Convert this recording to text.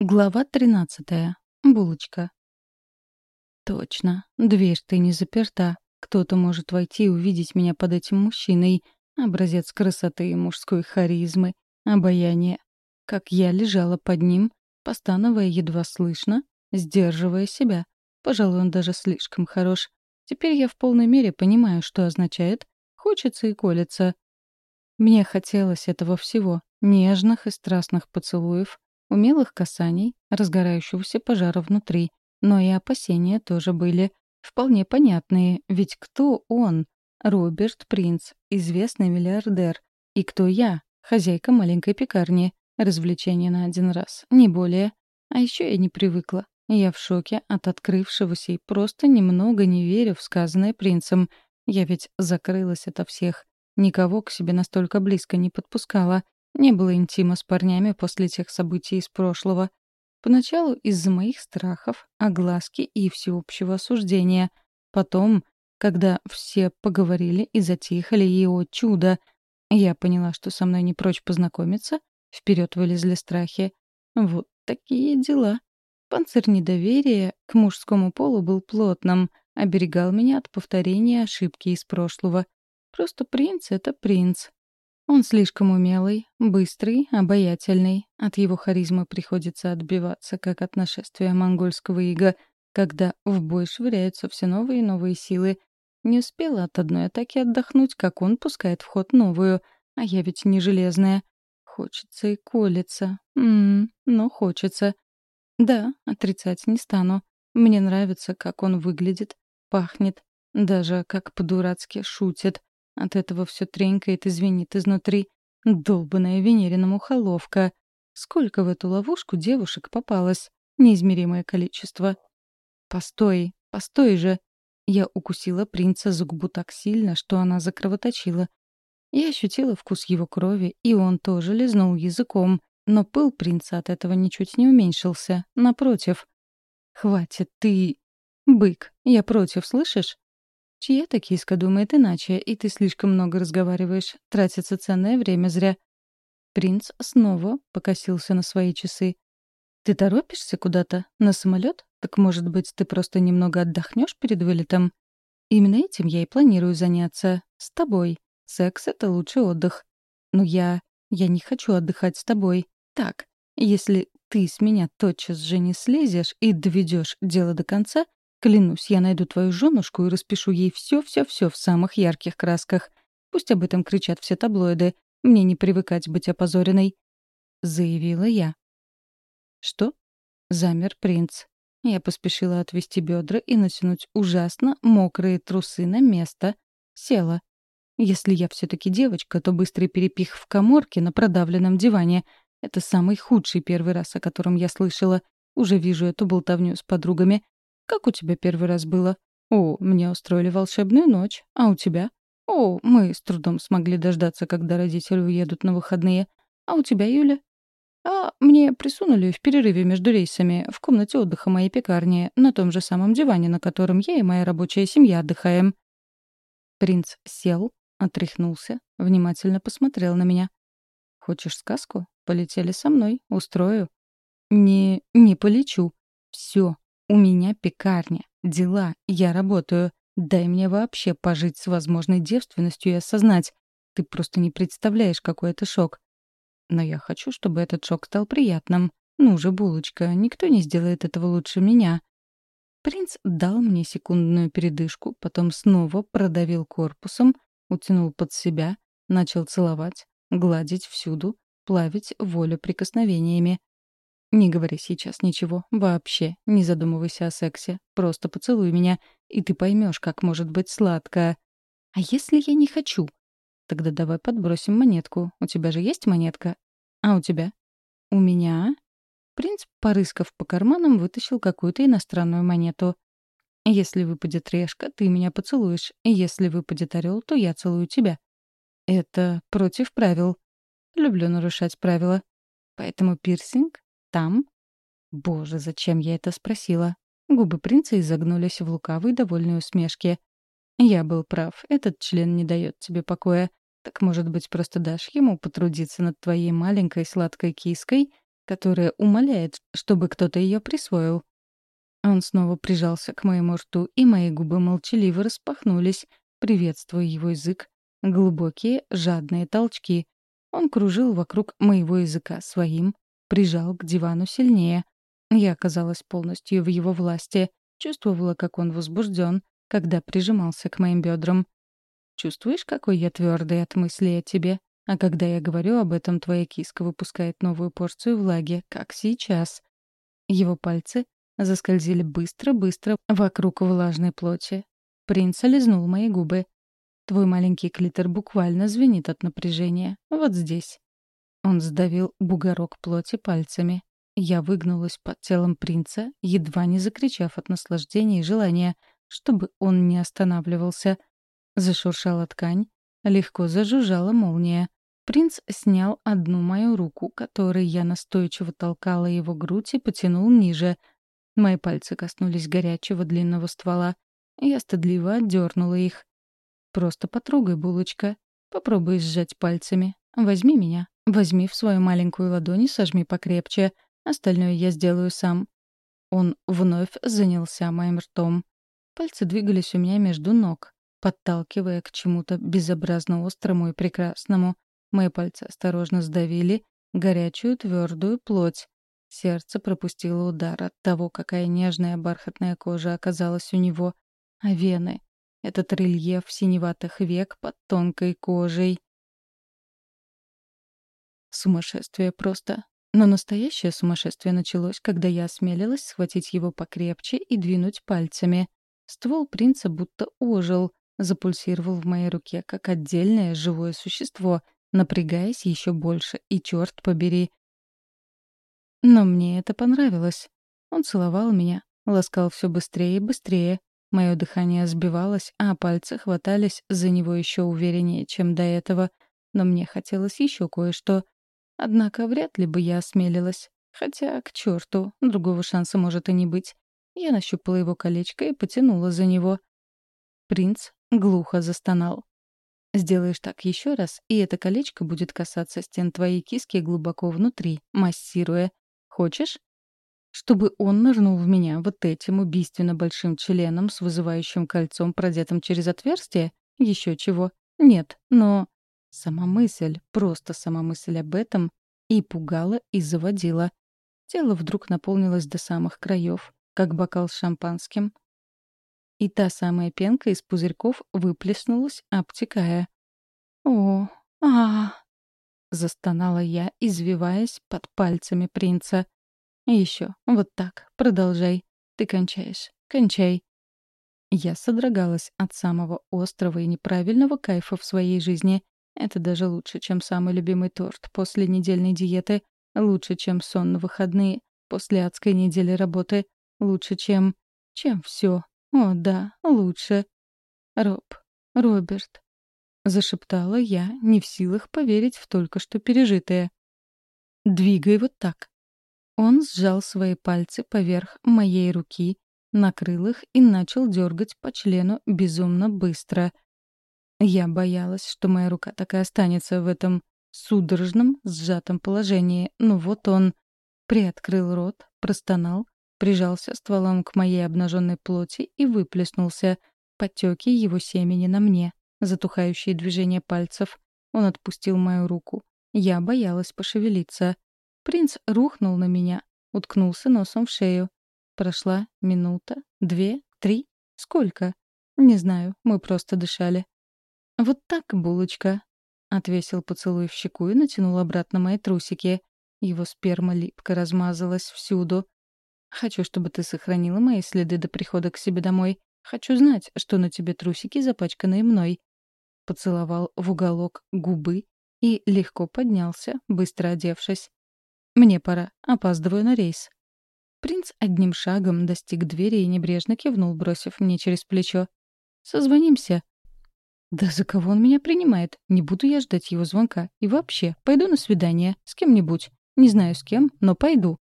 Глава тринадцатая. Булочка. Точно. Дверь-то не заперта. Кто-то может войти и увидеть меня под этим мужчиной. Образец красоты и мужской харизмы. Обаяние. Как я лежала под ним, постановая едва слышно, сдерживая себя. Пожалуй, он даже слишком хорош. Теперь я в полной мере понимаю, что означает «хочется и колется». Мне хотелось этого всего — нежных и страстных поцелуев, умелых касаний, разгорающегося пожара внутри. Но и опасения тоже были. Вполне понятные, ведь кто он? Роберт Принц, известный миллиардер. И кто я? Хозяйка маленькой пекарни. Развлечение на один раз, не более. А еще я не привыкла. Я в шоке от открывшегося и просто немного не верю в сказанное принцем. Я ведь закрылась ото всех. Никого к себе настолько близко не подпускала. Не было интима с парнями после тех событий из прошлого. Поначалу из-за моих страхов, огласки и всеобщего осуждения. Потом, когда все поговорили и затихли, и, о чудо, я поняла, что со мной не прочь познакомиться, вперед вылезли страхи. Вот такие дела. Панцирь недоверия к мужскому полу был плотным, оберегал меня от повторения ошибки из прошлого. Просто принц — это принц, он слишком умелый, быстрый, обаятельный. От его харизмы приходится отбиваться, как от нашествия монгольского ига, когда в бой швыряются все новые и новые силы. Не успела от одной атаки отдохнуть, как он пускает в ход новую. А я ведь не железная. Хочется и колется. Ммм, но хочется. Да, отрицать не стану. Мне нравится, как он выглядит, пахнет, даже как по-дурацки шутит. От этого все тренькает и звенит изнутри. Долбаная Венерина мухоловка. Сколько в эту ловушку девушек попалось? Неизмеримое количество. «Постой, постой же!» Я укусила принца за губу так сильно, что она закровоточила. Я ощутила вкус его крови, и он тоже лизнул языком. Но пыл принца от этого ничуть не уменьшился. Напротив. «Хватит, ты...» «Бык, я против, слышишь?» Чья-то киска думает иначе, и ты слишком много разговариваешь. Тратится ценное время зря. Принц снова покосился на свои часы. «Ты торопишься куда-то? На самолет? Так, может быть, ты просто немного отдохнешь перед вылетом? Именно этим я и планирую заняться. С тобой. Секс — это лучший отдых. Но я... я не хочу отдыхать с тобой. Так, если ты с меня тотчас же не слезешь и доведешь дело до конца, Клянусь, я найду твою женушку и распишу ей все-все-все в самых ярких красках. Пусть об этом кричат все таблоиды. Мне не привыкать быть опозоренной. Заявила я. Что? Замер принц. Я поспешила отвести бедра и натянуть ужасно мокрые трусы на место. Села. Если я все-таки девочка, то быстрый перепих в коморке на продавленном диване — это самый худший первый раз, о котором я слышала. Уже вижу эту болтовню с подругами. Как у тебя первый раз было? О, мне устроили волшебную ночь. А у тебя? О, мы с трудом смогли дождаться, когда родители уедут на выходные. А у тебя, Юля? А мне присунули в перерыве между рейсами в комнате отдыха моей пекарни, на том же самом диване, на котором я и моя рабочая семья отдыхаем. Принц сел, отряхнулся, внимательно посмотрел на меня. «Хочешь сказку? Полетели со мной, устрою». «Не... не полечу. Все, у меня пекарня, дела, я работаю. Дай мне вообще пожить с возможной девственностью и осознать. Ты просто не представляешь, какой это шок. Но я хочу, чтобы этот шок стал приятным. Ну же, булочка, никто не сделает этого лучше меня. Принц дал мне секундную передышку, потом снова продавил корпусом, утянул под себя, начал целовать, гладить всюду, плавить волю прикосновениями. Не говори сейчас ничего, вообще, не задумывайся о сексе. Просто поцелуй меня, и ты поймешь, как может быть сладко. А если я не хочу? Тогда давай подбросим монетку. У тебя же есть монетка? А у тебя? У меня? Принц, порыскав по карманам, вытащил какую-то иностранную монету. Если выпадет решка, ты меня поцелуешь. Если выпадет орел, то я целую тебя. Это против правил. Люблю нарушать правила. Поэтому пирсинг там? Боже, зачем я это спросила? Губы принца изогнулись в лукавой довольной усмешке. Я был прав, этот член не дает тебе покоя. Так, может быть, просто дашь ему потрудиться над твоей маленькой сладкой киской? которая умоляет, чтобы кто-то ее присвоил. Он снова прижался к моему рту, и мои губы молчаливо распахнулись, приветствуя его язык, глубокие, жадные толчки. Он кружил вокруг моего языка своим, прижал к дивану сильнее. Я оказалась полностью в его власти, чувствовала, как он возбужден, когда прижимался к моим бедрам. Чувствуешь, какой я твердый от мысли о тебе? А когда я говорю об этом, твоя киска выпускает новую порцию влаги, как сейчас. Его пальцы заскользили быстро-быстро вокруг влажной плоти. Принц лизнул мои губы. Твой маленький клитор буквально звенит от напряжения. Вот здесь. Он сдавил бугорок плоти пальцами. Я выгнулась под телом принца, едва не закричав от наслаждения и желания, чтобы он не останавливался. Зашуршала ткань, легко зажужжала молния. Принц снял одну мою руку, которой я настойчиво толкала его грудь и потянул ниже. Мои пальцы коснулись горячего длинного ствола. Я стыдливо отдернула их. «Просто потрогай, булочка. Попробуй сжать пальцами. Возьми меня. Возьми в свою маленькую ладонь и сожми покрепче. Остальное я сделаю сам». Он вновь занялся моим ртом. Пальцы двигались у меня между ног, подталкивая к чему-то безобразно острому и прекрасному. Мои пальцы осторожно сдавили горячую твердую плоть. Сердце пропустило удар от того, какая нежная бархатная кожа оказалась у него. А вены — этот рельеф синеватых век под тонкой кожей. Сумасшествие просто. Но настоящее сумасшествие началось, когда я осмелилась схватить его покрепче и двинуть пальцами. Ствол принца будто ожил, запульсировал в моей руке, как отдельное живое существо — напрягаясь еще больше, и черт побери. Но мне это понравилось. Он целовал меня, ласкал все быстрее и быстрее. Мое дыхание сбивалось, а пальцы хватались за него еще увереннее, чем до этого. Но мне хотелось еще кое-что. Однако вряд ли бы я осмелилась. Хотя, к черту, другого шанса может и не быть. Я нащупала его колечко и потянула за него. Принц глухо застонал. Сделаешь так еще раз, и это колечко будет касаться стен твоей киски глубоко внутри, массируя. Хочешь? Чтобы он нырнул в меня вот этим убийственно большим членом с вызывающим кольцом, продетым через отверстие? Еще чего? Нет, но... Сама мысль, просто сама мысль об этом и пугала, и заводила. Тело вдруг наполнилось до самых краев, как бокал с шампанским, и та самая пенка из пузырьков выплеснулась, обтекая. «О, а, -а, застонала я, извиваясь под пальцами принца. Еще, вот так, продолжай. Ты кончаешь, кончай». Я содрогалась от самого острого и неправильного кайфа в своей жизни. Это даже лучше, чем самый любимый торт после недельной диеты, лучше, чем сон на выходные после адской недели работы, лучше, чем... чем все, «О, да, лучше». «Роб, Роберт», — зашептала я, не в силах поверить в только что пережитое. «Двигай вот так». Он сжал свои пальцы поверх моей руки, накрыл их и начал дергать по члену безумно быстро. Я боялась, что моя рука так и останется в этом судорожном, сжатом положении, но вот он приоткрыл рот, простонал, прижался стволом к моей обнаженной плоти и выплеснулся. Потеки его семени на мне, затухающие движения пальцев. Он отпустил мою руку. Я боялась пошевелиться. Принц рухнул на меня, уткнулся носом в шею. Прошла минута, две, три. Сколько? Не знаю, мы просто дышали. «Вот так, булочка», — отвесил поцелуй в щеку и натянул обратно мои трусики. Его сперма липко размазалась всюду. Хочу, чтобы ты сохранила мои следы до прихода к себе домой. Хочу знать, что на тебе трусики, запачканные мной». Поцеловал в уголок губы и легко поднялся, быстро одевшись. «Мне пора. Опаздываю на рейс». Принц одним шагом достиг двери и небрежно кивнул, бросив мне через плечо. «Созвонимся». «Да за кого он меня принимает? Не буду я ждать его звонка. И вообще, пойду на свидание. С кем-нибудь. Не знаю с кем, но пойду».